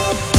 Oh,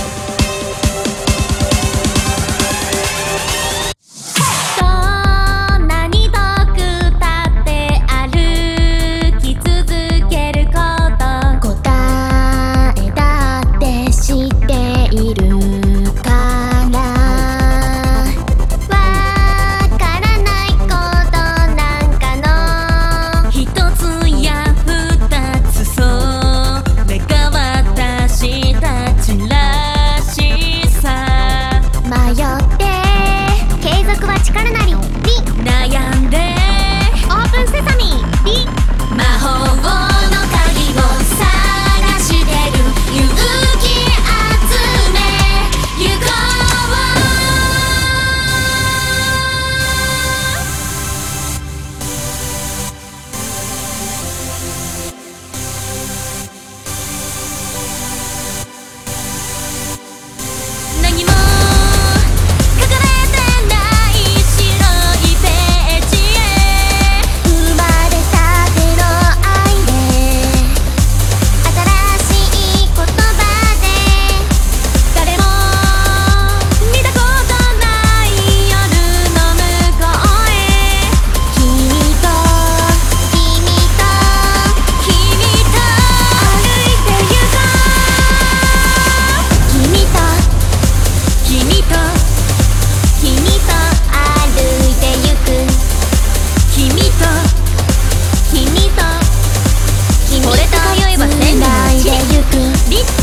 リッ